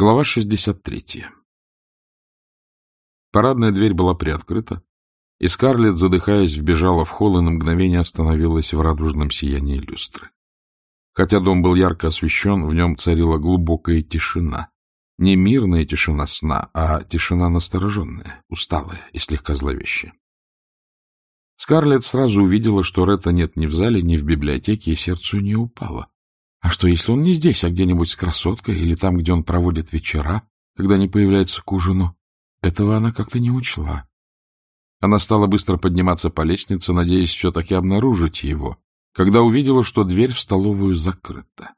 Глава 63. Парадная дверь была приоткрыта, и Скарлетт, задыхаясь, вбежала в холл и на мгновение остановилась в радужном сиянии люстры. Хотя дом был ярко освещен, в нем царила глубокая тишина. Не мирная тишина сна, а тишина настороженная, усталая и слегка зловещая. Скарлетт сразу увидела, что Ретта нет ни в зале, ни в библиотеке, и сердце у нее упало. А что, если он не здесь, а где-нибудь с красоткой, или там, где он проводит вечера, когда не появляется к ужину? Этого она как-то не учла. Она стала быстро подниматься по лестнице, надеясь все-таки обнаружить его, когда увидела, что дверь в столовую закрыта.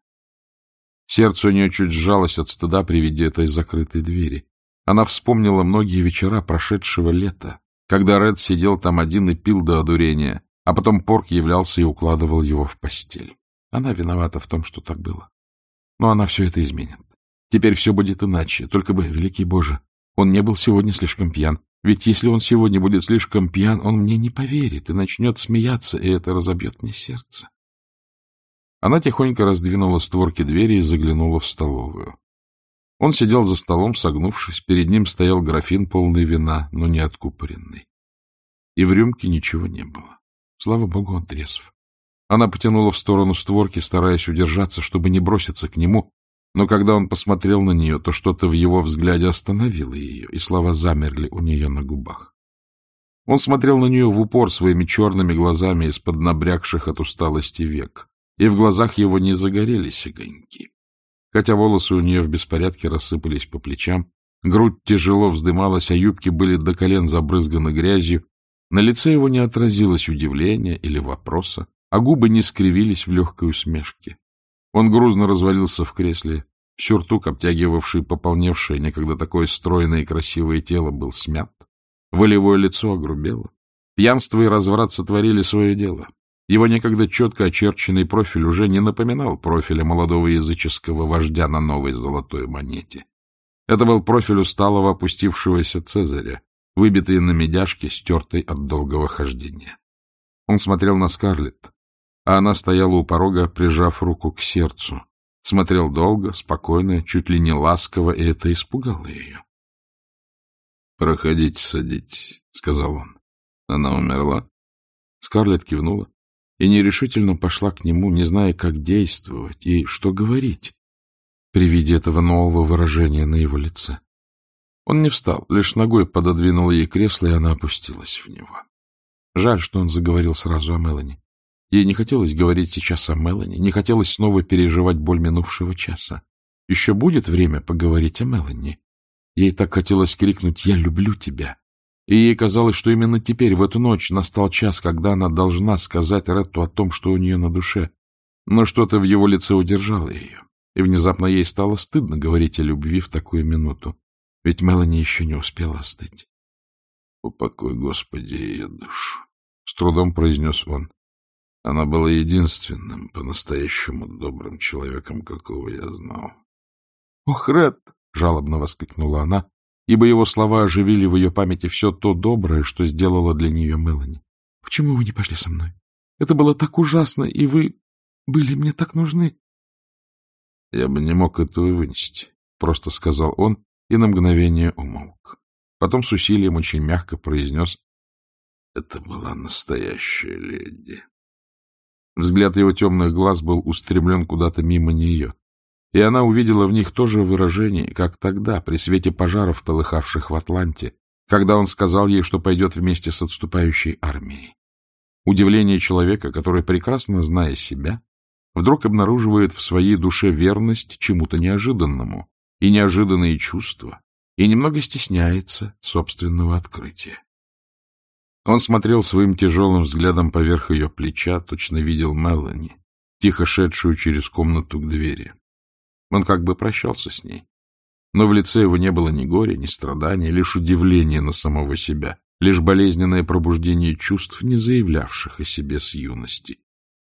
Сердце у нее чуть сжалось от стыда при виде этой закрытой двери. Она вспомнила многие вечера прошедшего лета, когда Ред сидел там один и пил до одурения, а потом Порк являлся и укладывал его в постель. Она виновата в том, что так было. Но она все это изменит. Теперь все будет иначе. Только бы, великий Боже, он не был сегодня слишком пьян. Ведь если он сегодня будет слишком пьян, он мне не поверит и начнет смеяться, и это разобьет мне сердце. Она тихонько раздвинула створки двери и заглянула в столовую. Он сидел за столом, согнувшись, перед ним стоял графин полный вина, но не откупоренный. И в рюмке ничего не было. Слава богу, он трезв. Она потянула в сторону створки, стараясь удержаться, чтобы не броситься к нему, но когда он посмотрел на нее, то что-то в его взгляде остановило ее, и слова замерли у нее на губах. Он смотрел на нее в упор своими черными глазами из-под набрякших от усталости век, и в глазах его не загорелись огоньки. Хотя волосы у нее в беспорядке рассыпались по плечам, грудь тяжело вздымалась, а юбки были до колен забрызганы грязью, на лице его не отразилось удивления или вопроса а губы не скривились в легкой усмешке. Он грузно развалился в кресле. Сюртук, обтягивавший пополневшее некогда такое стройное и красивое тело, был смят. Волевое лицо огрубело. Пьянство и разврат сотворили свое дело. Его некогда четко очерченный профиль уже не напоминал профиля молодого языческого вождя на новой золотой монете. Это был профиль усталого опустившегося Цезаря, выбитый на медяшке, стертой от долгого хождения. Он смотрел на Скарлетт, а она стояла у порога, прижав руку к сердцу. Смотрел долго, спокойно, чуть ли не ласково, и это испугало ее. — Проходите, садитесь, — сказал он. — Она умерла? Скарлетт кивнула и нерешительно пошла к нему, не зная, как действовать и что говорить при виде этого нового выражения на его лице. Он не встал, лишь ногой пододвинул ей кресло, и она опустилась в него. Жаль, что он заговорил сразу о Мелани. Ей не хотелось говорить сейчас о Мелани, не хотелось снова переживать боль минувшего часа. Еще будет время поговорить о Мелани. Ей так хотелось крикнуть «Я люблю тебя!» И ей казалось, что именно теперь, в эту ночь, настал час, когда она должна сказать Ретту о том, что у нее на душе. Но что-то в его лице удержало ее. И внезапно ей стало стыдно говорить о любви в такую минуту. Ведь Мелани еще не успела остыть. — Упокой, Господи, ее душу! — с трудом произнес он. Она была единственным по-настоящему добрым человеком, какого я знал. — Ох, Ред! — жалобно воскликнула она, ибо его слова оживили в ее памяти все то доброе, что сделала для нее Мелани. — Почему вы не пошли со мной? Это было так ужасно, и вы были мне так нужны. — Я бы не мог этого вынести, — просто сказал он и на мгновение умолк. Потом с усилием очень мягко произнес — Это была настоящая леди. Взгляд его темных глаз был устремлен куда-то мимо нее, и она увидела в них то же выражение, как тогда, при свете пожаров, полыхавших в Атланте, когда он сказал ей, что пойдет вместе с отступающей армией. Удивление человека, который, прекрасно зная себя, вдруг обнаруживает в своей душе верность чему-то неожиданному и неожиданные чувства, и немного стесняется собственного открытия. Он смотрел своим тяжелым взглядом поверх ее плеча, точно видел Мелани, тихо шедшую через комнату к двери. Он как бы прощался с ней. Но в лице его не было ни горя, ни страдания, лишь удивление на самого себя, лишь болезненное пробуждение чувств, не заявлявших о себе с юности.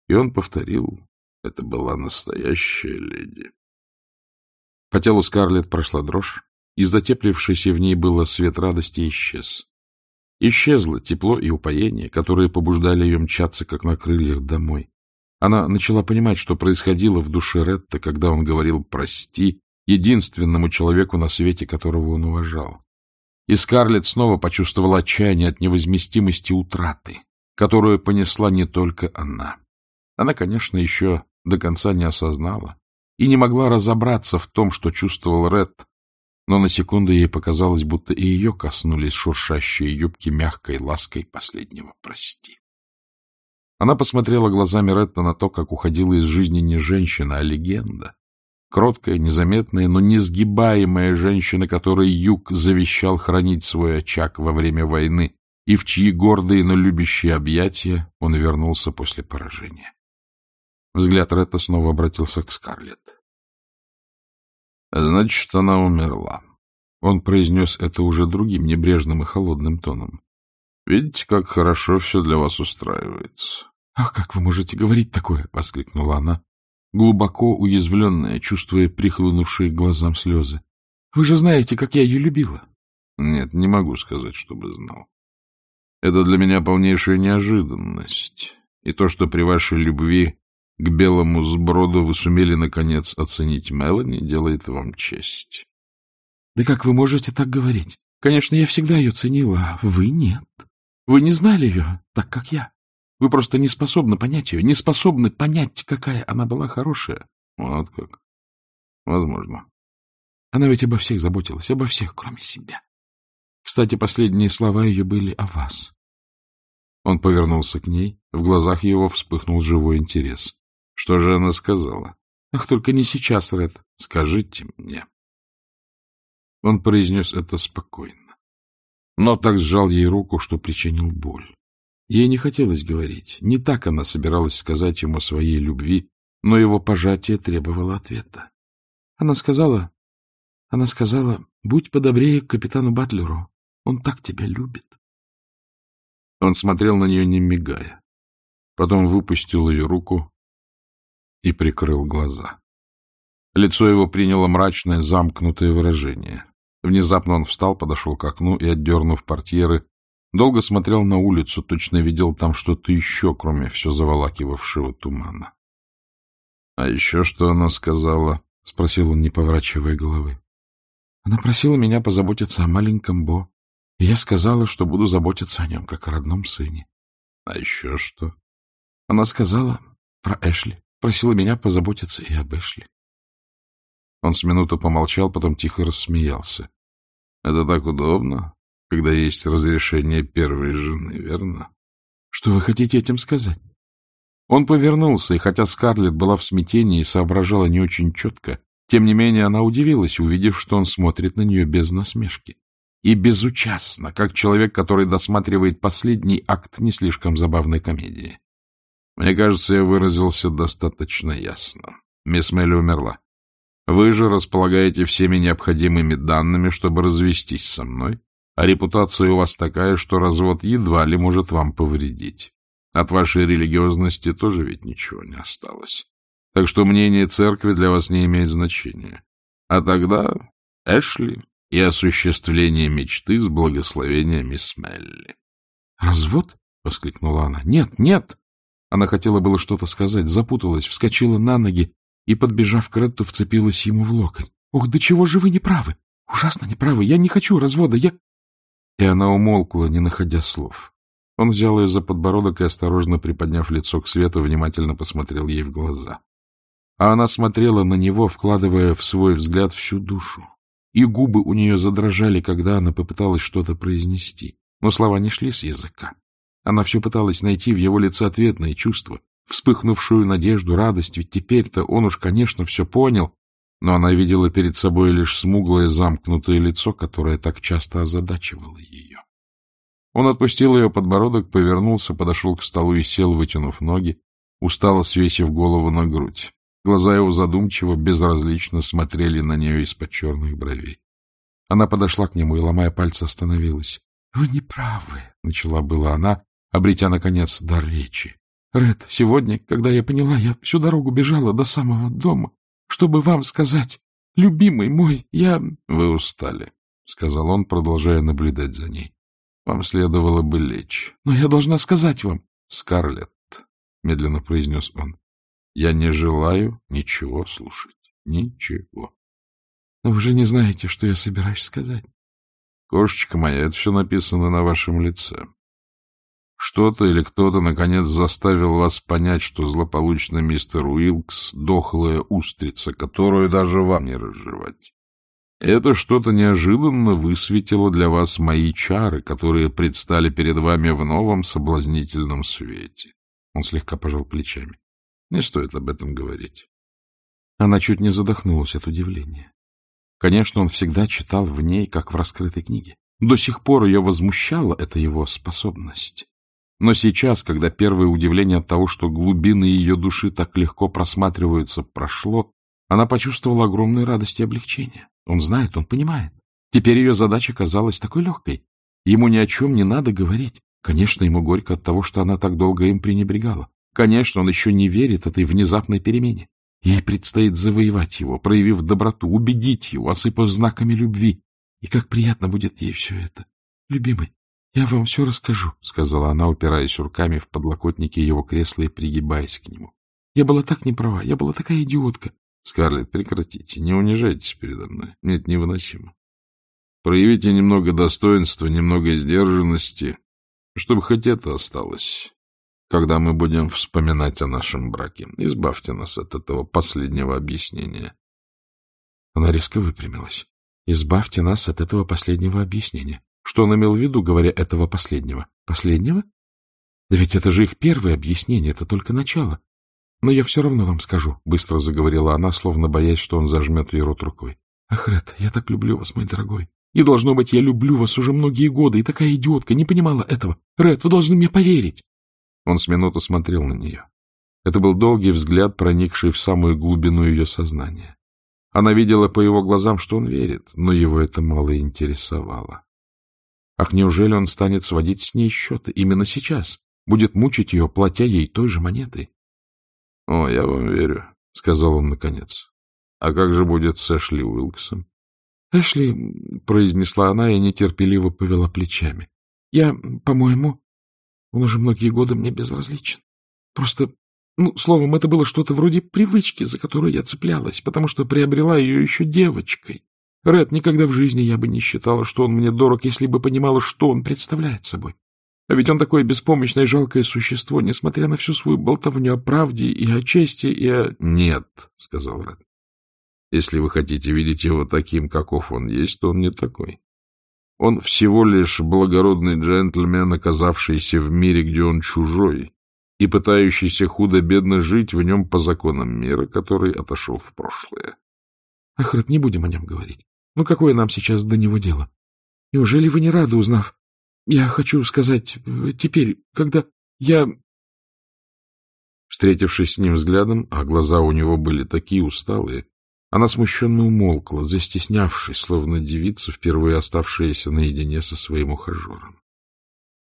И он повторил, это была настоящая леди. По телу Скарлетт прошла дрожь, и затеплившийся в ней было свет радости исчез. Исчезло тепло и упоение, которые побуждали ее мчаться, как на крыльях, домой. Она начала понимать, что происходило в душе Ретта, когда он говорил «прости» единственному человеку на свете, которого он уважал. И Скарлетт снова почувствовала отчаяние от невозместимости утраты, которую понесла не только она. Она, конечно, еще до конца не осознала и не могла разобраться в том, что чувствовал Ред, но на секунду ей показалось, будто и ее коснулись шуршащие юбки мягкой лаской последнего «прости». Она посмотрела глазами Ретта на то, как уходила из жизни не женщина, а легенда, Кроткая, незаметная, но несгибаемая женщина, которой Юг завещал хранить свой очаг во время войны, и в чьи гордые, но любящие объятия он вернулся после поражения. Взгляд Ретта снова обратился к Скарлетт. — Значит, она умерла. Он произнес это уже другим, небрежным и холодным тоном. — Видите, как хорошо все для вас устраивается. — Ах, как вы можете говорить такое? — воскликнула она, глубоко уязвленная, чувствуя прихлынувшие к глазам слезы. — Вы же знаете, как я ее любила. — Нет, не могу сказать, чтобы знал. Это для меня полнейшая неожиданность. И то, что при вашей любви к белому сброду вы сумели, наконец, оценить Мелани, делает вам честь. — Да как вы можете так говорить? Конечно, я всегда ее ценила, а вы нет. Вы не знали ее так, как я. Вы просто не способны понять ее, не способны понять, какая она была хорошая. Вот как. Возможно. Она ведь обо всех заботилась, обо всех, кроме себя. Кстати, последние слова ее были о вас. Он повернулся к ней, в глазах его вспыхнул живой интерес. Что же она сказала? Ах, только не сейчас, Ред. Скажите мне. Он произнес это спокойно, но так сжал ей руку, что причинил боль. Ей не хотелось говорить. Не так она собиралась сказать ему о своей любви, но его пожатие требовало ответа. Она сказала... Она сказала, будь подобрее к капитану Батлеру. Он так тебя любит. Он смотрел на нее, не мигая. Потом выпустил ее руку и прикрыл глаза. Лицо его приняло мрачное, замкнутое выражение. Внезапно он встал, подошел к окну и, отдернув портьеры, Долго смотрел на улицу, точно видел там что-то еще, кроме все заволакивавшего тумана. — А еще что она сказала? — спросил он, не поворачивая головы. — Она просила меня позаботиться о маленьком Бо, и я сказала, что буду заботиться о нем, как о родном сыне. — А еще что? Она сказала про Эшли, просила меня позаботиться и об Эшли. Он с минуту помолчал, потом тихо рассмеялся. — Это так удобно, когда есть разрешение первой жены, верно? Что вы хотите этим сказать? Он повернулся, и хотя Скарлетт была в смятении и соображала не очень четко, тем не менее она удивилась, увидев, что он смотрит на нее без насмешки. И безучастно, как человек, который досматривает последний акт не слишком забавной комедии. Мне кажется, я выразился достаточно ясно. Мисс Мелли умерла. Вы же располагаете всеми необходимыми данными, чтобы развестись со мной а репутация у вас такая, что развод едва ли может вам повредить. От вашей религиозности тоже ведь ничего не осталось. Так что мнение церкви для вас не имеет значения. А тогда Эшли и осуществление мечты с благословения мисс Мелли. — Развод? — воскликнула она. — Нет, нет! Она хотела было что-то сказать, запуталась, вскочила на ноги и, подбежав к Ретту, вцепилась ему в локоть. — Ох, да чего же вы неправы? Ужасно неправы. Я не хочу развода. Я... И она умолкла, не находя слов. Он взял ее за подбородок и, осторожно приподняв лицо к свету, внимательно посмотрел ей в глаза. А она смотрела на него, вкладывая в свой взгляд всю душу. И губы у нее задрожали, когда она попыталась что-то произнести. Но слова не шли с языка. Она все пыталась найти в его лице ответные чувства, вспыхнувшую надежду, радость, ведь теперь-то он уж, конечно, все понял, но она видела перед собой лишь смуглое замкнутое лицо, которое так часто озадачивало ее. Он отпустил ее подбородок, повернулся, подошел к столу и сел, вытянув ноги, устало свесив голову на грудь. Глаза его задумчиво, безразлично смотрели на нее из-под черных бровей. Она подошла к нему и, ломая пальцы, остановилась. — Вы не правы, — начала была она, обретя, наконец, дар речи. — Ред, сегодня, когда я поняла, я всю дорогу бежала до самого дома чтобы вам сказать, любимый мой, я... — Вы устали, — сказал он, продолжая наблюдать за ней. — Вам следовало бы лечь. — Но я должна сказать вам. — Скарлетт, — медленно произнес он, — я не желаю ничего слушать. Ничего. — Но вы же не знаете, что я собираюсь сказать. — Кошечка моя, это все написано на вашем лице. Что-то или кто-то, наконец, заставил вас понять, что злополучный мистер Уилкс — дохлая устрица, которую даже вам не разжевать. Это что-то неожиданно высветило для вас мои чары, которые предстали перед вами в новом соблазнительном свете. Он слегка пожал плечами. Не стоит об этом говорить. Она чуть не задохнулась от удивления. Конечно, он всегда читал в ней, как в раскрытой книге. До сих пор ее возмущала эта его способность. Но сейчас, когда первое удивление от того, что глубины ее души так легко просматриваются, прошло, она почувствовала огромную радость и облегчение. Он знает, он понимает. Теперь ее задача казалась такой легкой. Ему ни о чем не надо говорить. Конечно, ему горько от того, что она так долго им пренебрегала. Конечно, он еще не верит этой внезапной перемене. Ей предстоит завоевать его, проявив доброту, убедить его, осыпав знаками любви. И как приятно будет ей все это. Любимый, — Я вам все расскажу, — сказала она, упираясь руками в подлокотники его кресла и пригибаясь к нему. — Я была так неправа, я была такая идиотка. — Скарлетт, прекратите, не унижайтесь передо мной. Мне это невыносимо. Проявите немного достоинства, немного сдержанности, чтобы хоть это осталось, когда мы будем вспоминать о нашем браке. Избавьте нас от этого последнего объяснения. Она резко выпрямилась. — Избавьте нас от этого последнего объяснения. Что он имел в виду, говоря этого последнего? Последнего? Да ведь это же их первое объяснение, это только начало. Но я все равно вам скажу, — быстро заговорила она, словно боясь, что он зажмет ей рот рукой. Ах, Ред, я так люблю вас, мой дорогой. И, должно быть, я люблю вас уже многие годы, и такая идиотка не понимала этого. Ред, вы должны мне поверить. Он с минуту смотрел на нее. Это был долгий взгляд, проникший в самую глубину ее сознания. Она видела по его глазам, что он верит, но его это мало интересовало. Ах, неужели он станет сводить с ней счеты именно сейчас? Будет мучить ее, платя ей той же монетой? — О, я вам верю, — сказал он наконец. — А как же будет с Эшли Уилксом? — Эшли, — произнесла она и нетерпеливо повела плечами. — Я, по-моему, он уже многие годы мне безразличен. Просто, ну, словом, это было что-то вроде привычки, за которую я цеплялась, потому что приобрела ее еще девочкой. Ред, никогда в жизни я бы не считала, что он мне дорог, если бы понимала, что он представляет собой. А ведь он такое беспомощное и жалкое существо, несмотря на всю свою болтовню о правде и о чести, и о... — Нет, — сказал Ред. — Если вы хотите видеть его таким, каков он есть, то он не такой. Он всего лишь благородный джентльмен, оказавшийся в мире, где он чужой, и пытающийся худо-бедно жить в нем по законам мира, который отошел в прошлое. Ах, Ред, не будем о нем говорить. Ну, какое нам сейчас до него дело? Неужели вы не рады, узнав? Я хочу сказать, теперь, когда я... Встретившись с ним взглядом, а глаза у него были такие усталые, она смущенно умолкла, застеснявшись, словно девица, впервые оставшаяся наедине со своим ухажером.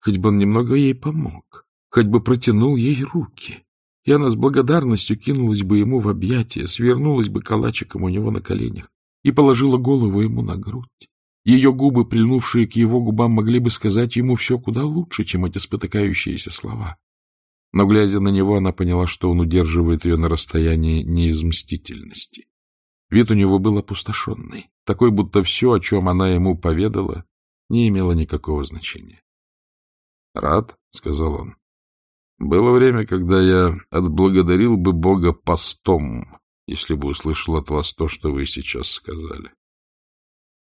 Хоть бы он немного ей помог, хоть бы протянул ей руки, и она с благодарностью кинулась бы ему в объятия, свернулась бы калачиком у него на коленях и положила голову ему на грудь. Ее губы, прильнувшие к его губам, могли бы сказать ему все куда лучше, чем эти спотыкающиеся слова. Но, глядя на него, она поняла, что он удерживает ее на расстоянии не из мстительности. Вид у него был опустошенный, такой, будто все, о чем она ему поведала, не имело никакого значения. — Рад, — сказал он. — Было время, когда я отблагодарил бы Бога постом если бы услышал от вас то, что вы сейчас сказали.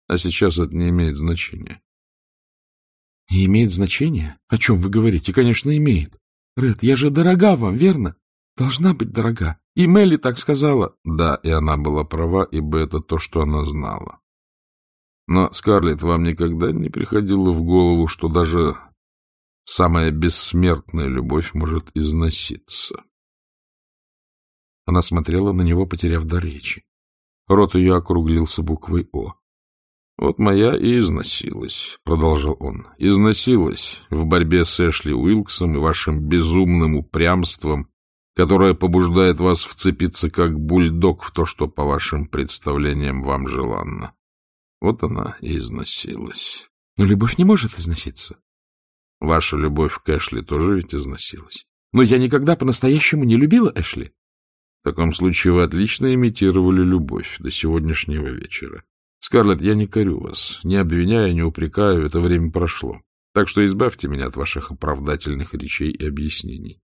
А сейчас это не имеет значения. — Не имеет значения? О чем вы говорите? Конечно, имеет. Ред, я же дорога вам, верно? Должна быть дорога. И Мелли так сказала. Да, и она была права, ибо это то, что она знала. Но, Скарлетт, вам никогда не приходило в голову, что даже самая бессмертная любовь может износиться? Она смотрела на него, потеряв дар речи. Рот ее округлился буквой «О». — Вот моя и износилась, — продолжал он, — износилась в борьбе с Эшли Уилксом и вашим безумным упрямством, которое побуждает вас вцепиться как бульдог в то, что, по вашим представлениям, вам желанно. Вот она и износилась. — Но любовь не может износиться. — Ваша любовь к Эшли тоже ведь износилась. — Но я никогда по-настоящему не любила Эшли. В таком случае вы отлично имитировали любовь до сегодняшнего вечера. Скарлетт, я не корю вас, не обвиняю, не упрекаю, это время прошло. Так что избавьте меня от ваших оправдательных речей и объяснений.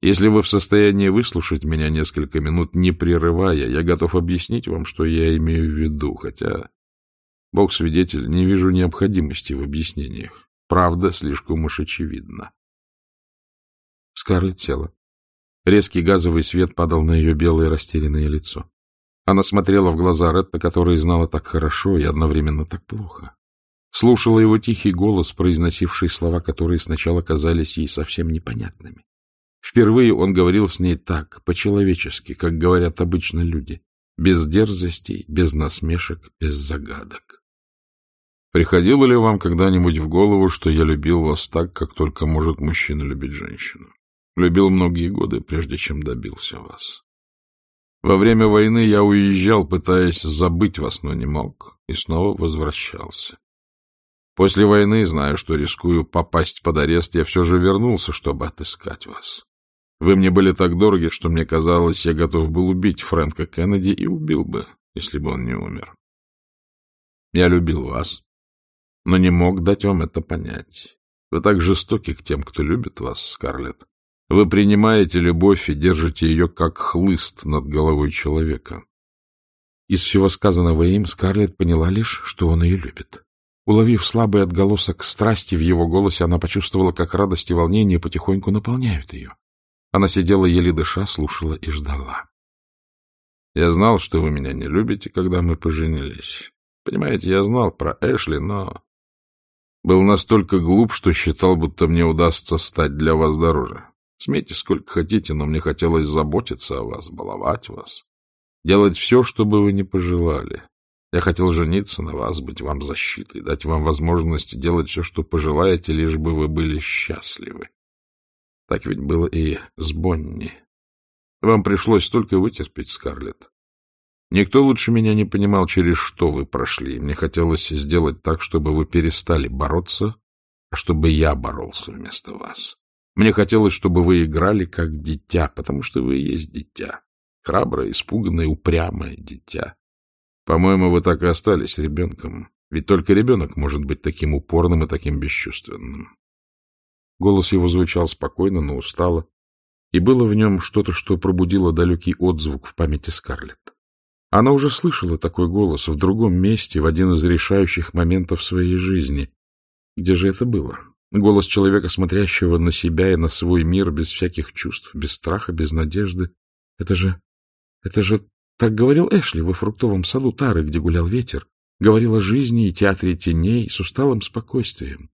Если вы в состоянии выслушать меня несколько минут, не прерывая, я готов объяснить вам, что я имею в виду, хотя, бог свидетель, не вижу необходимости в объяснениях. Правда слишком уж очевидна. Скарлетт села. Резкий газовый свет падал на ее белое растерянное лицо. Она смотрела в глаза Ретта, которые знала так хорошо и одновременно так плохо. Слушала его тихий голос, произносивший слова, которые сначала казались ей совсем непонятными. Впервые он говорил с ней так, по-человечески, как говорят обычно люди, без дерзостей, без насмешек, без загадок. Приходило ли вам когда-нибудь в голову, что я любил вас так, как только может мужчина любить женщину? Любил многие годы, прежде чем добился вас. Во время войны я уезжал, пытаясь забыть вас, но не мог, и снова возвращался. После войны, зная, что рискую попасть под арест, я все же вернулся, чтобы отыскать вас. Вы мне были так дороги, что мне казалось, я готов был убить Фрэнка Кеннеди и убил бы, если бы он не умер. Я любил вас, но не мог дать вам это понять. Вы так жестоки к тем, кто любит вас, Скарлетт. Вы принимаете любовь и держите ее как хлыст над головой человека. Из всего сказанного им Скарлетт поняла лишь, что он ее любит. Уловив слабый отголосок страсти в его голосе, она почувствовала, как радость и волнение потихоньку наполняют ее. Она сидела еле дыша, слушала и ждала. Я знал, что вы меня не любите, когда мы поженились. Понимаете, я знал про Эшли, но был настолько глуп, что считал, будто мне удастся стать для вас дороже. Смейте сколько хотите, но мне хотелось заботиться о вас, баловать вас, делать все, что бы вы не пожелали. Я хотел жениться на вас, быть вам защитой, дать вам возможность делать все, что пожелаете, лишь бы вы были счастливы. Так ведь было и с Бонни. Вам пришлось только вытерпеть, Скарлетт. Никто лучше меня не понимал, через что вы прошли. Мне хотелось сделать так, чтобы вы перестали бороться, а чтобы я боролся вместо вас. Мне хотелось, чтобы вы играли как дитя, потому что вы и есть дитя. Храброе, испуганное, упрямое дитя. По-моему, вы так и остались ребенком. Ведь только ребенок может быть таким упорным и таким бесчувственным. Голос его звучал спокойно, но устало, и было в нем что-то, что пробудило далекий отзвук в памяти Скарлетт. Она уже слышала такой голос в другом месте, в один из решающих моментов своей жизни. Где же это было? Голос человека, смотрящего на себя и на свой мир без всяких чувств, без страха, без надежды. Это же... это же... Так говорил Эшли во фруктовом саду Тары, где гулял ветер. Говорил о жизни и театре теней с усталым спокойствием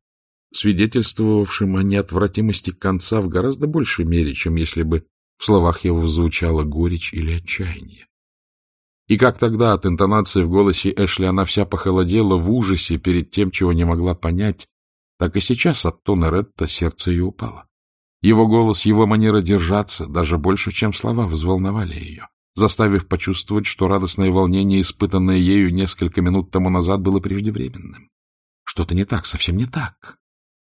свидетельствовавшим о неотвратимости конца в гораздо большей мере, чем если бы в словах его звучала горечь или отчаяние. И как тогда от интонации в голосе Эшли она вся похолодела в ужасе перед тем, чего не могла понять, так и сейчас от тона Ретта сердце ее упало. Его голос, его манера держаться, даже больше, чем слова, взволновали ее, заставив почувствовать, что радостное волнение, испытанное ею несколько минут тому назад, было преждевременным. Что-то не так, совсем не так.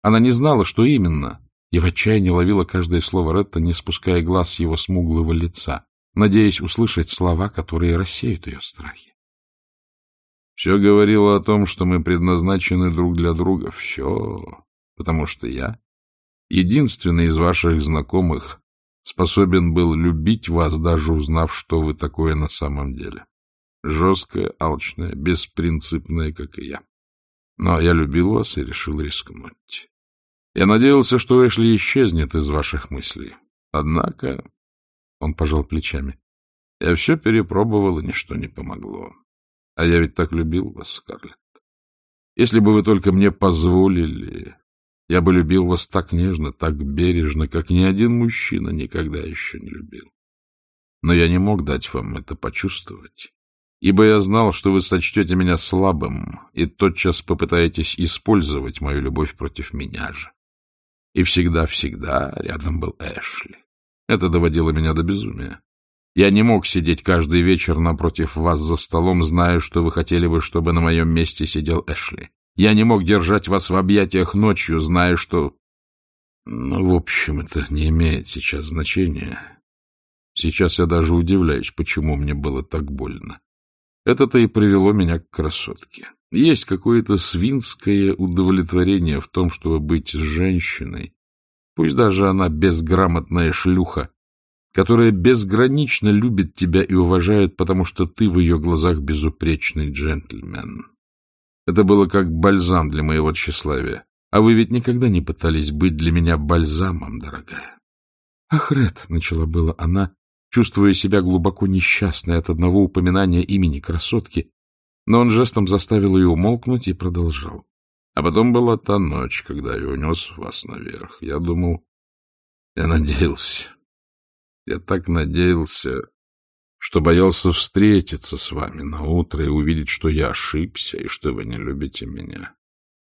Она не знала, что именно, и в отчаянии ловила каждое слово Ретта, не спуская глаз с его смуглого лица, надеясь услышать слова, которые рассеют ее страхи. Все говорило о том, что мы предназначены друг для друга. Все. Потому что я, единственный из ваших знакомых, способен был любить вас, даже узнав, что вы такое на самом деле. Жесткая, алчная, беспринципная, как и я. Но я любил вас и решил рискнуть. Я надеялся, что Эшли исчезнет из ваших мыслей. Однако, он пожал плечами, я все перепробовал, и ничто не помогло. А я ведь так любил вас, Скарлетт. Если бы вы только мне позволили, я бы любил вас так нежно, так бережно, как ни один мужчина никогда еще не любил. Но я не мог дать вам это почувствовать, ибо я знал, что вы сочтете меня слабым и тотчас попытаетесь использовать мою любовь против меня же. И всегда-всегда рядом был Эшли. Это доводило меня до безумия. Я не мог сидеть каждый вечер напротив вас за столом, зная, что вы хотели бы, чтобы на моем месте сидел Эшли. Я не мог держать вас в объятиях ночью, зная, что... Ну, в общем, это не имеет сейчас значения. Сейчас я даже удивляюсь, почему мне было так больно. Это-то и привело меня к красотке. Есть какое-то свинское удовлетворение в том, чтобы быть с женщиной, пусть даже она безграмотная шлюха, которая безгранично любит тебя и уважает, потому что ты в ее глазах безупречный джентльмен. Это было как бальзам для моего тщеславия. А вы ведь никогда не пытались быть для меня бальзамом, дорогая. — Ах, Ред, — начала была она, чувствуя себя глубоко несчастной от одного упоминания имени красотки, но он жестом заставил ее умолкнуть и продолжал. А потом была та ночь, когда я унес вас наверх. Я думал, я надеялся, я так надеялся, что боялся встретиться с вами на утро и увидеть, что я ошибся и что вы не любите меня.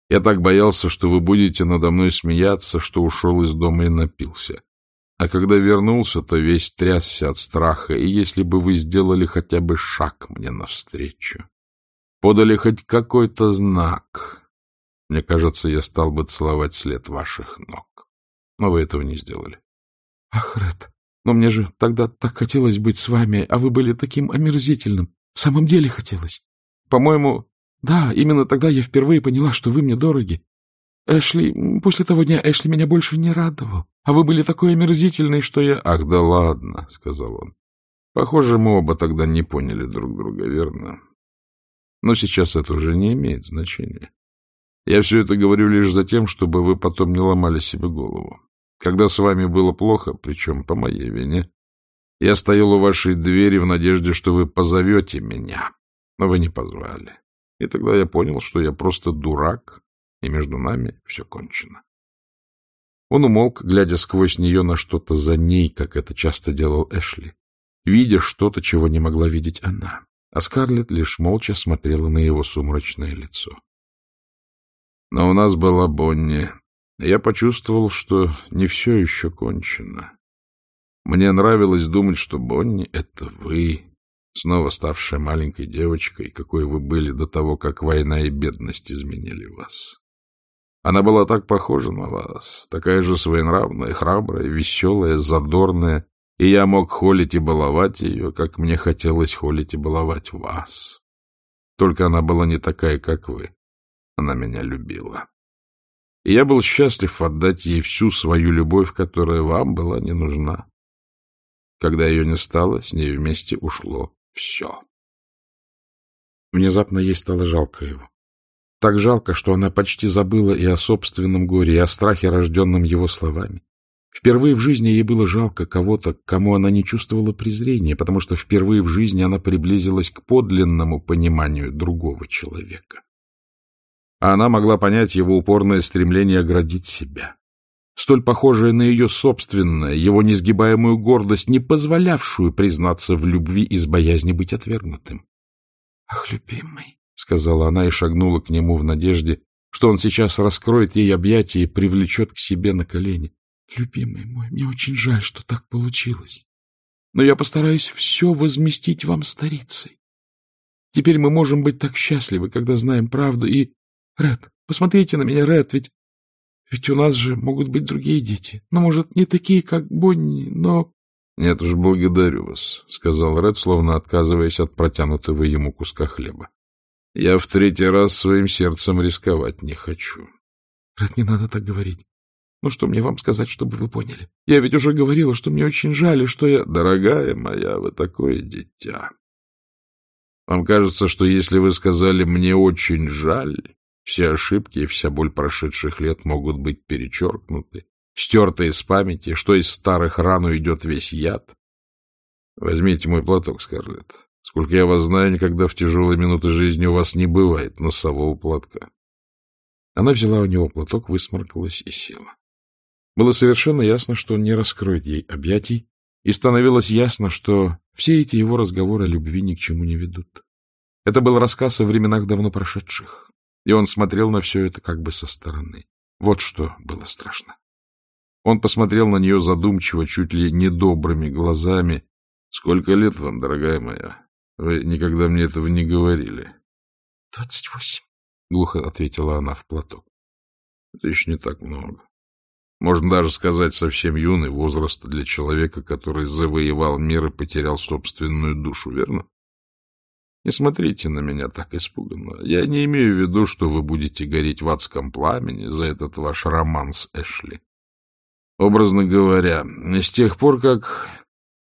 Я так боялся, что вы будете надо мной смеяться, что ушел из дома и напился. А когда вернулся, то весь трясся от страха, и если бы вы сделали хотя бы шаг мне навстречу, подали хоть какой-то знак, мне кажется, я стал бы целовать след ваших ног. Но вы этого не сделали. — Ах, Ред, но мне же тогда так хотелось быть с вами, а вы были таким омерзительным. В самом деле хотелось. По-моему, да, именно тогда я впервые поняла, что вы мне дороги. Эшли, после того дня Эшли меня больше не радовал. А вы были такой омерзительный, что я... — Ах, да ладно, — сказал он. Похоже, мы оба тогда не поняли друг друга, верно? Но сейчас это уже не имеет значения. Я все это говорю лишь за тем, чтобы вы потом не ломали себе голову. Когда с вами было плохо, причем по моей вине, я стоял у вашей двери в надежде, что вы позовете меня, но вы не позвали. И тогда я понял, что я просто дурак, и между нами все кончено. Он умолк, глядя сквозь нее на что-то за ней, как это часто делал Эшли, видя что-то, чего не могла видеть она. А Скарлетт лишь молча смотрела на его сумрачное лицо. Но у нас была Бонни, я почувствовал, что не все еще кончено. Мне нравилось думать, что Бонни — это вы, снова ставшая маленькой девочкой, какой вы были до того, как война и бедность изменили вас. Она была так похожа на вас, такая же своенравная, храбрая, веселая, задорная, и я мог холить и баловать ее, как мне хотелось холить и баловать вас. Только она была не такая, как вы. Она меня любила и я был счастлив отдать ей всю свою любовь, которая вам была не нужна. Когда ее не стало, с ней вместе ушло все. Внезапно ей стало жалко его. Так жалко, что она почти забыла и о собственном горе, и о страхе, рожденном его словами. Впервые в жизни ей было жалко кого-то, к кому она не чувствовала презрения, потому что впервые в жизни она приблизилась к подлинному пониманию другого человека а она могла понять его упорное стремление оградить себя. Столь похожее на ее собственное, его несгибаемую гордость, не позволявшую признаться в любви из боязни быть отвергнутым. — Ах, любимый, — сказала она и шагнула к нему в надежде, что он сейчас раскроет ей объятия и привлечет к себе на колени. — Любимый мой, мне очень жаль, что так получилось. Но я постараюсь все возместить вам старицей. Теперь мы можем быть так счастливы, когда знаем правду, и Ред, посмотрите на меня, Ред, ведь... Ведь у нас же могут быть другие дети. Ну, может, не такие, как Бонни, но... — Нет уж, благодарю вас, — сказал Ред, словно отказываясь от протянутого ему куска хлеба. — Я в третий раз своим сердцем рисковать не хочу. — Ред, не надо так говорить. Ну, что мне вам сказать, чтобы вы поняли? Я ведь уже говорила, что мне очень жаль, и что я... — Дорогая моя, вы такое дитя. Вам кажется, что если вы сказали «мне очень жаль», все ошибки и вся боль прошедших лет могут быть перечеркнуты, стерты из памяти, что из старых ран уйдет весь яд. Возьмите мой платок, Скарлетт. Сколько я вас знаю, никогда в тяжелые минуты жизни у вас не бывает носового платка. Она взяла у него платок, высморкалась и села. Было совершенно ясно, что он не раскроет ей объятий, и становилось ясно, что все эти его разговоры о любви ни к чему не ведут. Это был рассказ о временах давно прошедших, и он смотрел на все это как бы со стороны. Вот что было страшно. Он посмотрел на нее задумчиво, чуть ли недобрыми глазами. — Сколько лет вам, дорогая моя? Вы никогда мне этого не говорили. — Двадцать восемь, — глухо ответила она в платок. — Это еще не так много. Можно даже сказать, совсем юный возраст для человека, который завоевал мир и потерял собственную душу, верно? Не смотрите на меня так испуганно. Я не имею в виду, что вы будете гореть в адском пламени за этот ваш роман с Эшли. Образно говоря, с тех пор, как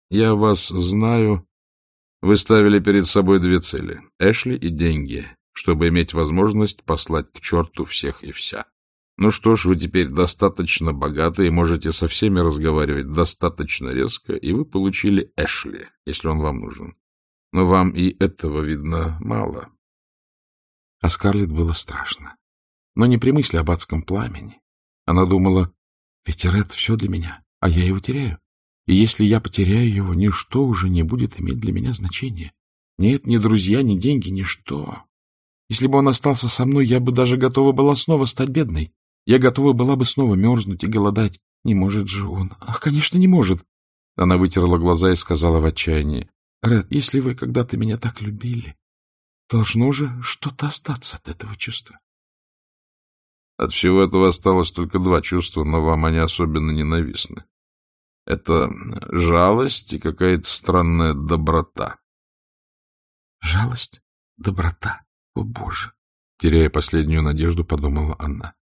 я вас знаю, вы ставили перед собой две цели — Эшли и деньги, чтобы иметь возможность послать к черту всех и вся. Ну что ж, вы теперь достаточно богаты и можете со всеми разговаривать достаточно резко, и вы получили Эшли, если он вам нужен. Но вам и этого, видно, мало. А Скарлетт было страшно. Но не при мысли об адском пламени. Она думала, ведь Ред все для меня, а я его теряю. И если я потеряю его, ничто уже не будет иметь для меня значения. Нет, ни друзья, ни деньги, ничто. Если бы он остался со мной, я бы даже готова была снова стать бедной. Я готова была бы снова мерзнуть и голодать. Не может же он. Ах, конечно, не может. Она вытерла глаза и сказала в отчаянии. — Ред, если вы когда-то меня так любили, должно же что-то остаться от этого чувства. От всего этого осталось только два чувства, но вам они особенно ненавистны. Это жалость и какая-то странная доброта. Жалость? Доброта? О, Боже! Теряя последнюю надежду, подумала она.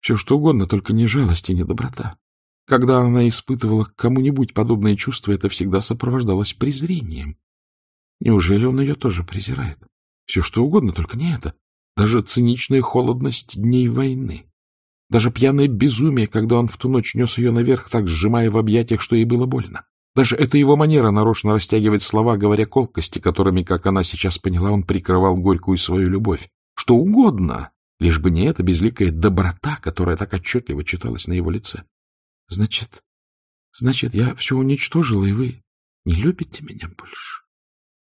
Все что угодно, только не жалость и не доброта. Когда она испытывала к кому-нибудь подобные чувства, это всегда сопровождалось презрением. Неужели он ее тоже презирает? Все что угодно, только не это. Даже циничная холодность дней войны. Даже пьяное безумие, когда он в ту ночь нес ее наверх, так сжимая в объятиях, что ей было больно. Даже это его манера нарочно растягивать слова, говоря колкости, которыми, как она сейчас поняла, он прикрывал горькую свою любовь. Что угодно, Лишь бы не эта безликая доброта, которая так отчетливо читалась на его лице. — Значит, значит, я все уничтожила, и вы не любите меня больше? —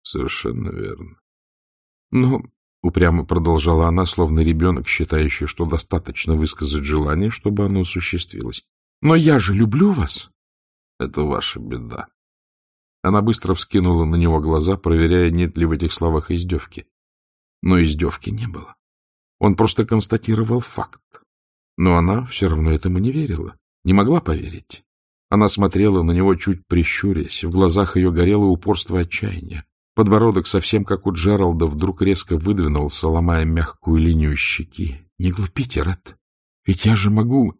Совершенно верно. — Но, — упрямо продолжала она, словно ребенок, считающий, что достаточно высказать желание, чтобы оно осуществилось. — Но я же люблю вас. — Это ваша беда. Она быстро вскинула на него глаза, проверяя, нет ли в этих словах издевки. Но издевки не было. Он просто констатировал факт. Но она все равно этому не верила, не могла поверить. Она смотрела на него, чуть прищурясь, в глазах ее горело упорство отчаяния. Подбородок, совсем как у Джералда, вдруг резко выдвинулся, ломая мягкую линию щеки. — Не глупите, Ред, ведь я же могу...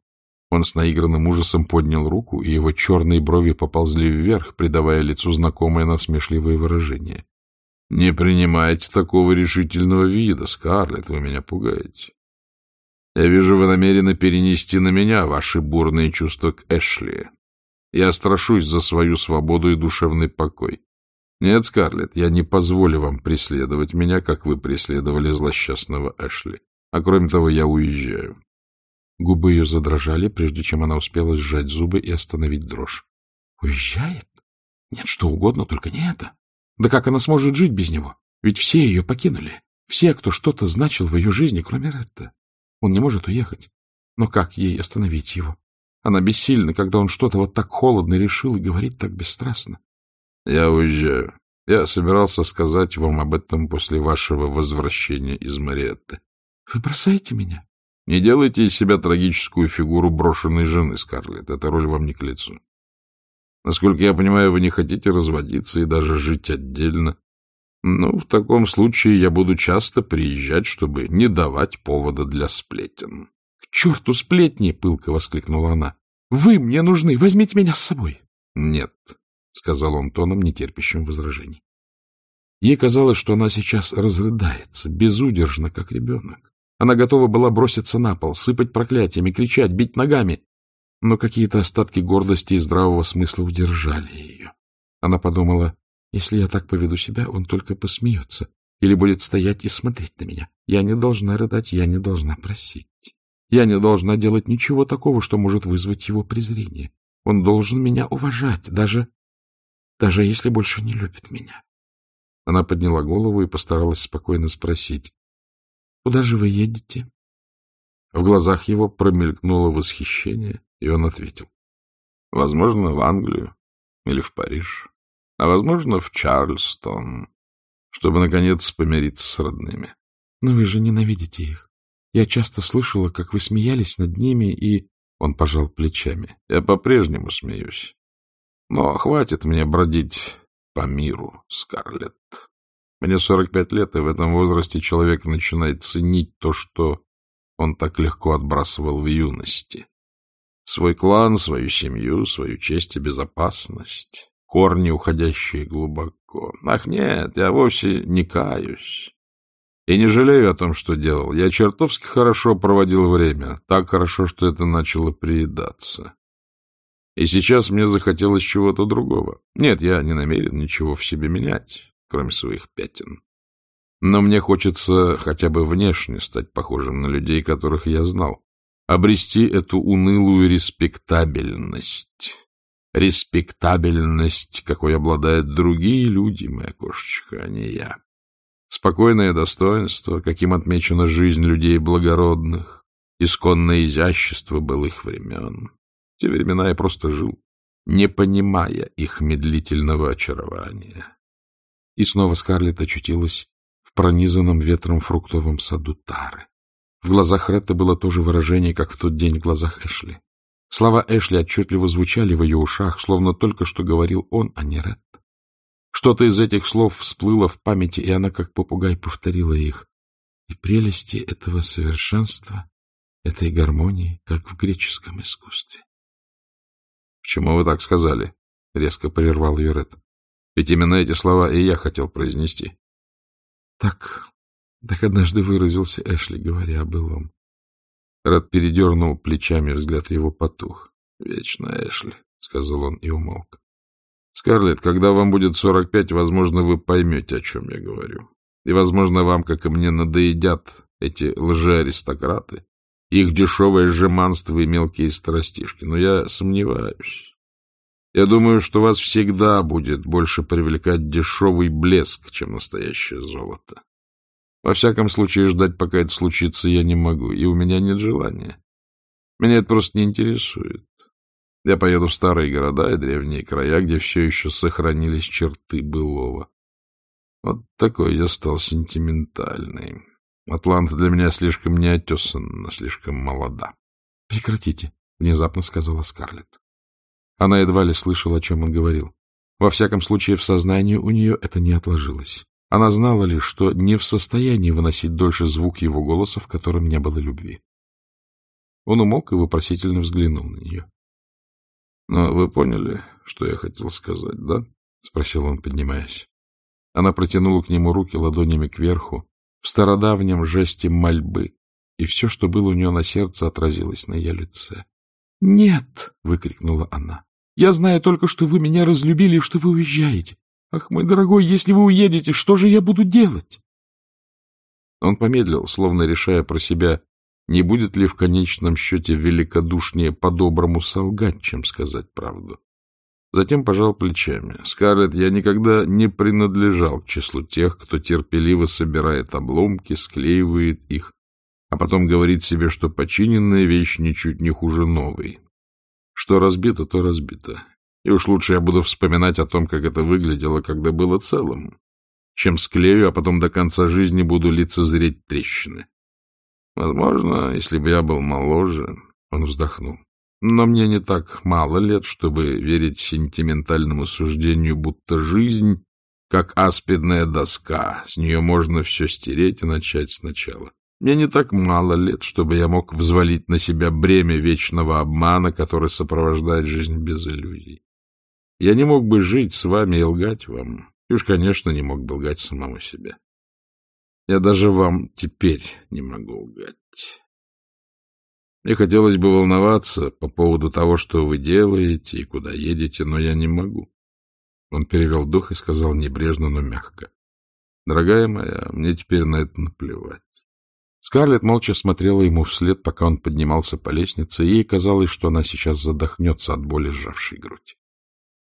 Он с наигранным ужасом поднял руку, и его черные брови поползли вверх, придавая лицу знакомое насмешливое выражение. — Не принимайте такого решительного вида, Скарлетт, вы меня пугаете. Я вижу, вы намерены перенести на меня ваши бурные чувства к Эшли. Я страшусь за свою свободу и душевный покой. Нет, Скарлетт, я не позволю вам преследовать меня, как вы преследовали злосчастного Эшли. А кроме того, я уезжаю. Губы ее задрожали, прежде чем она успела сжать зубы и остановить дрожь. — Уезжает? Нет, что угодно, только не это. Да как она сможет жить без него? Ведь все ее покинули. Все, кто что-то значил в ее жизни, кроме Ретта. Он не может уехать. Но как ей остановить его? Она бессильна, когда он что-то вот так холодно решил и говорит так бесстрастно. — Я уезжаю. Я собирался сказать вам об этом после вашего возвращения из Мариетты. — Вы бросаете меня? — Не делайте из себя трагическую фигуру брошенной жены, Скарлетт. Эта роль вам не к лицу. Насколько я понимаю, вы не хотите разводиться и даже жить отдельно. Ну, в таком случае я буду часто приезжать, чтобы не давать повода для сплетен. — К черту сплетни! — пылко воскликнула она. — Вы мне нужны! Возьмите меня с собой! — Нет, — сказал он тоном, нетерпящим возражений. Ей казалось, что она сейчас разрыдается, безудержно, как ребенок. Она готова была броситься на пол, сыпать проклятиями, кричать, бить ногами но какие-то остатки гордости и здравого смысла удержали ее. Она подумала, если я так поведу себя, он только посмеется или будет стоять и смотреть на меня. Я не должна рыдать, я не должна просить. Я не должна делать ничего такого, что может вызвать его презрение. Он должен меня уважать, даже, даже если больше не любит меня. Она подняла голову и постаралась спокойно спросить. — Куда же вы едете? В глазах его промелькнуло восхищение, и он ответил. — Возможно, в Англию или в Париж, а, возможно, в Чарльстон, чтобы, наконец, помириться с родными. — Но вы же ненавидите их. Я часто слышала, как вы смеялись над ними и... Он пожал плечами. — Я по-прежнему смеюсь. Но хватит мне бродить по миру, Скарлетт. Мне 45 лет, и в этом возрасте человек начинает ценить то, что он так легко отбрасывал в юности. Свой клан, свою семью, свою честь и безопасность, корни, уходящие глубоко. Ах, нет, я вовсе не каюсь. И не жалею о том, что делал. Я чертовски хорошо проводил время, так хорошо, что это начало приедаться. И сейчас мне захотелось чего-то другого. Нет, я не намерен ничего в себе менять, кроме своих пятен. Но мне хочется хотя бы внешне стать похожим на людей, которых я знал. Обрести эту унылую респектабельность. Респектабельность, какой обладают другие люди, моя кошечка, а не я. Спокойное достоинство, каким отмечена жизнь людей благородных, исконное изящество былых времен. В те времена я просто жил, не понимая их медлительного очарования. И снова Скарлетт очутилась пронизанном ветром фруктовом саду Тары. В глазах Ретта было то же выражение, как в тот день в глазах Эшли. Слова Эшли отчетливо звучали в ее ушах, словно только что говорил он, а не Ретт. Что-то из этих слов всплыло в памяти, и она, как попугай, повторила их. И прелести этого совершенства, этой гармонии, как в греческом искусстве. — Почему вы так сказали? — резко прервал ее Ведь именно эти слова и я хотел произнести. Так, так однажды выразился Эшли, говоря о былом. Рад передернул плечами, взгляд его потух. — Вечно Эшли, — сказал он и умолк. — Скарлетт, когда вам будет сорок пять, возможно, вы поймете, о чем я говорю. И, возможно, вам, как и мне, надоедят эти лжеаристократы, их дешевое жеманство и мелкие страстишки. Но я сомневаюсь. Я думаю, что вас всегда будет больше привлекать дешевый блеск, чем настоящее золото. Во всяком случае, ждать, пока это случится, я не могу, и у меня нет желания. Меня это просто не интересует. Я поеду в старые города и древние края, где все еще сохранились черты былого. Вот такой я стал сентиментальный. Атланта для меня слишком неотесанна, слишком молода. — Прекратите, — внезапно сказала Скарлетт. Она едва ли слышала, о чем он говорил. Во всяком случае, в сознании у нее это не отложилось. Она знала лишь, что не в состоянии выносить дольше звук его голоса, в котором не было любви. Он умолк и вопросительно взглянул на нее. — Но вы поняли, что я хотел сказать, да? — спросил он, поднимаясь. Она протянула к нему руки ладонями кверху, в стародавнем жесте мольбы, и все, что было у нее на сердце, отразилось на ее лице. — Нет! — выкрикнула она. Я знаю только, что вы меня разлюбили и что вы уезжаете. Ах, мой дорогой, если вы уедете, что же я буду делать? Он помедлил, словно решая про себя, не будет ли в конечном счете великодушнее по-доброму солгать, чем сказать правду. Затем пожал плечами. «Скарлетт, я никогда не принадлежал к числу тех, кто терпеливо собирает обломки, склеивает их, а потом говорит себе, что починенная вещь ничуть не хуже новой. Что разбито, то разбито. И уж лучше я буду вспоминать о том, как это выглядело, когда было целым, чем склею, а потом до конца жизни буду лицезреть трещины. Возможно, если бы я был моложе, он вздохнул. Но мне не так мало лет, чтобы верить сентиментальному суждению, будто жизнь как аспидная доска, с нее можно все стереть и начать сначала. Мне не так мало лет, чтобы я мог взвалить на себя бремя вечного обмана, который сопровождает жизнь без иллюзий. Я не мог бы жить с вами и лгать вам, и уж, конечно, не мог бы лгать самому себе. Я даже вам теперь не могу лгать. Мне хотелось бы волноваться по поводу того, что вы делаете и куда едете, но я не могу. Он перевел дух и сказал небрежно, но мягко. Дорогая моя, мне теперь на это наплевать. Скарлетт молча смотрела ему вслед, пока он поднимался по лестнице, и ей казалось, что она сейчас задохнется от боли, сжавшей грудь.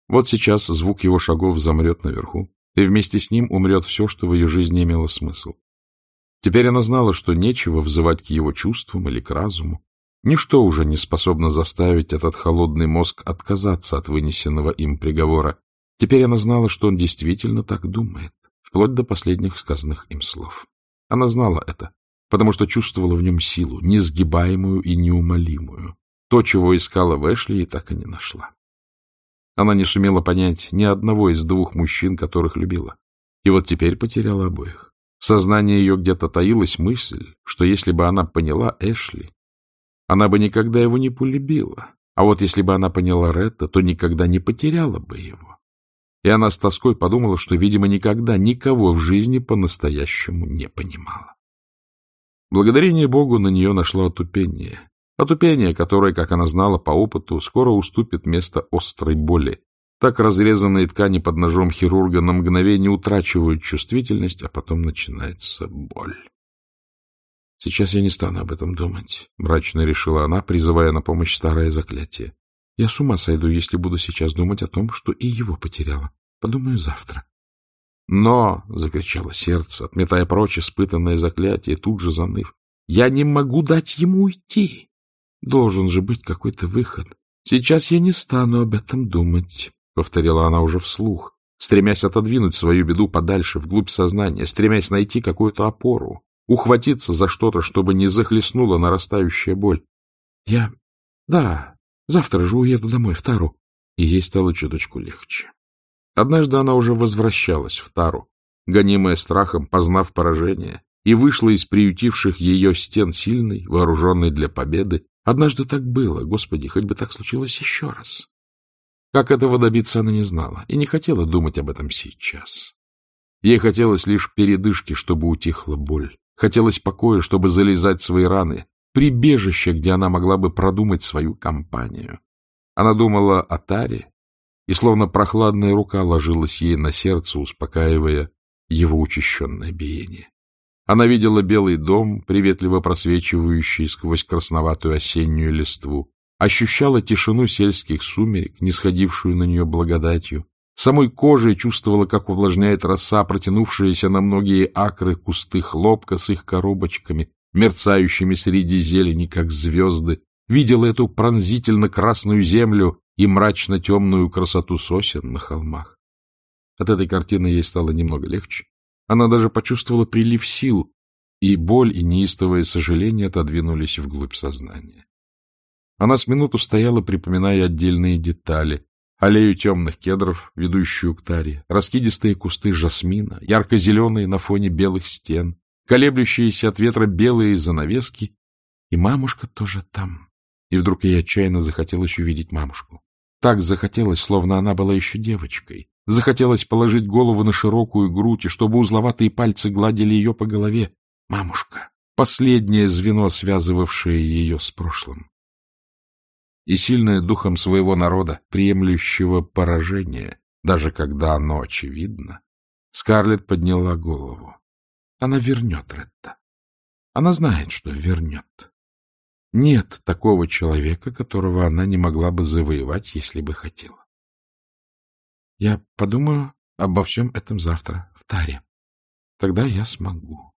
Вот сейчас звук его шагов замрет наверху, и вместе с ним умрет все, что в ее жизни имело смысл. Теперь она знала, что нечего взывать к его чувствам или к разуму. Ничто уже не способно заставить этот холодный мозг отказаться от вынесенного им приговора. Теперь она знала, что он действительно так думает, вплоть до последних сказанных им слов. Она знала это, потому что чувствовала в нем силу, несгибаемую и неумолимую, То, чего искала в Эшли, и так и не нашла. Она не сумела понять ни одного из двух мужчин, которых любила. И вот теперь потеряла обоих. В сознании ее где-то таилась мысль, что если бы она поняла Эшли, она бы никогда его не полюбила. А вот если бы она поняла Ретта, то никогда не потеряла бы его. И она с тоской подумала, что, видимо, никогда никого в жизни по-настоящему не понимала. Благодарение Богу на нее нашло отупение. Отупение, которое, как она знала по опыту, скоро уступит место острой боли. Так разрезанные ткани под ножом хирурга на мгновение утрачивают чувствительность, а потом начинается боль. «Сейчас я не стану об этом думать», — мрачно решила она, призывая на помощь старое заклятие. «Я с ума сойду, если буду сейчас думать о том, что и его потеряла. Подумаю завтра». «Но!» — закричало сердце, отметая прочь испытанное заклятие, тут же заныв. «Я не могу дать ему уйти!» Должен же быть какой-то выход. Сейчас я не стану об этом думать, — повторила она уже вслух, стремясь отодвинуть свою беду подальше, вглубь сознания, стремясь найти какую-то опору, ухватиться за что-то, чтобы не захлестнула нарастающая боль. Я... Да, завтра же уеду домой, в Тару. И ей стало чуточку легче. Однажды она уже возвращалась в Тару, гонимая страхом, познав поражение, и вышла из приютивших ее стен сильной, вооруженной для победы, Однажды так было, Господи, хоть бы так случилось еще раз. Как этого добиться, она не знала и не хотела думать об этом сейчас. Ей хотелось лишь передышки, чтобы утихла боль. Хотелось покоя, чтобы залезать свои раны, прибежище, где она могла бы продумать свою кампанию. Она думала о Таре, и словно прохладная рука ложилась ей на сердце, успокаивая его учащенное биение. Она видела белый дом, приветливо просвечивающий сквозь красноватую осеннюю листву, ощущала тишину сельских сумерек, не сходившую на нее благодатью, самой кожей чувствовала, как увлажняет роса, протянувшиеся на многие акры кусты хлопка с их коробочками, мерцающими среди зелени, как звезды, видела эту пронзительно красную землю и мрачно-темную красоту сосен на холмах. От этой картины ей стало немного легче. Она даже почувствовала прилив сил, и боль и неистовое сожаление отодвинулись вглубь сознания. Она с минуту стояла, припоминая отдельные детали, аллею темных кедров, ведущую к таре, раскидистые кусты жасмина, ярко-зеленые на фоне белых стен, колеблющиеся от ветра белые занавески, и мамушка тоже там. И вдруг ей отчаянно захотелось увидеть мамушку. Так захотелось, словно она была еще девочкой, Захотелось положить голову на широкую грудь, и чтобы узловатые пальцы гладили ее по голове. Мамушка, последнее звено, связывавшее ее с прошлым. И сильное духом своего народа, приемлющего поражение, даже когда оно очевидно, Скарлетт подняла голову. Она вернет Ретта. Она знает, что вернет. Нет такого человека, которого она не могла бы завоевать, если бы хотела. Я подумаю обо всем этом завтра в таре. Тогда я смогу.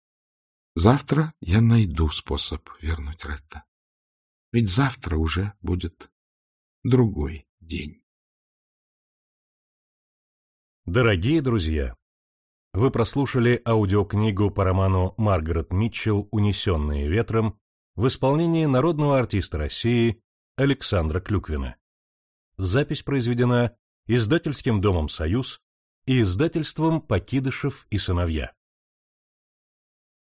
Завтра я найду способ вернуть Ретта. Ведь завтра уже будет другой день. Дорогие друзья, вы прослушали аудиокнигу по роману Маргарет Митчелл «Унесенные ветром» в исполнении народного артиста России Александра Клюквина. Запись произведена издательским домом «Союз» и издательством «Покидышев и сыновья».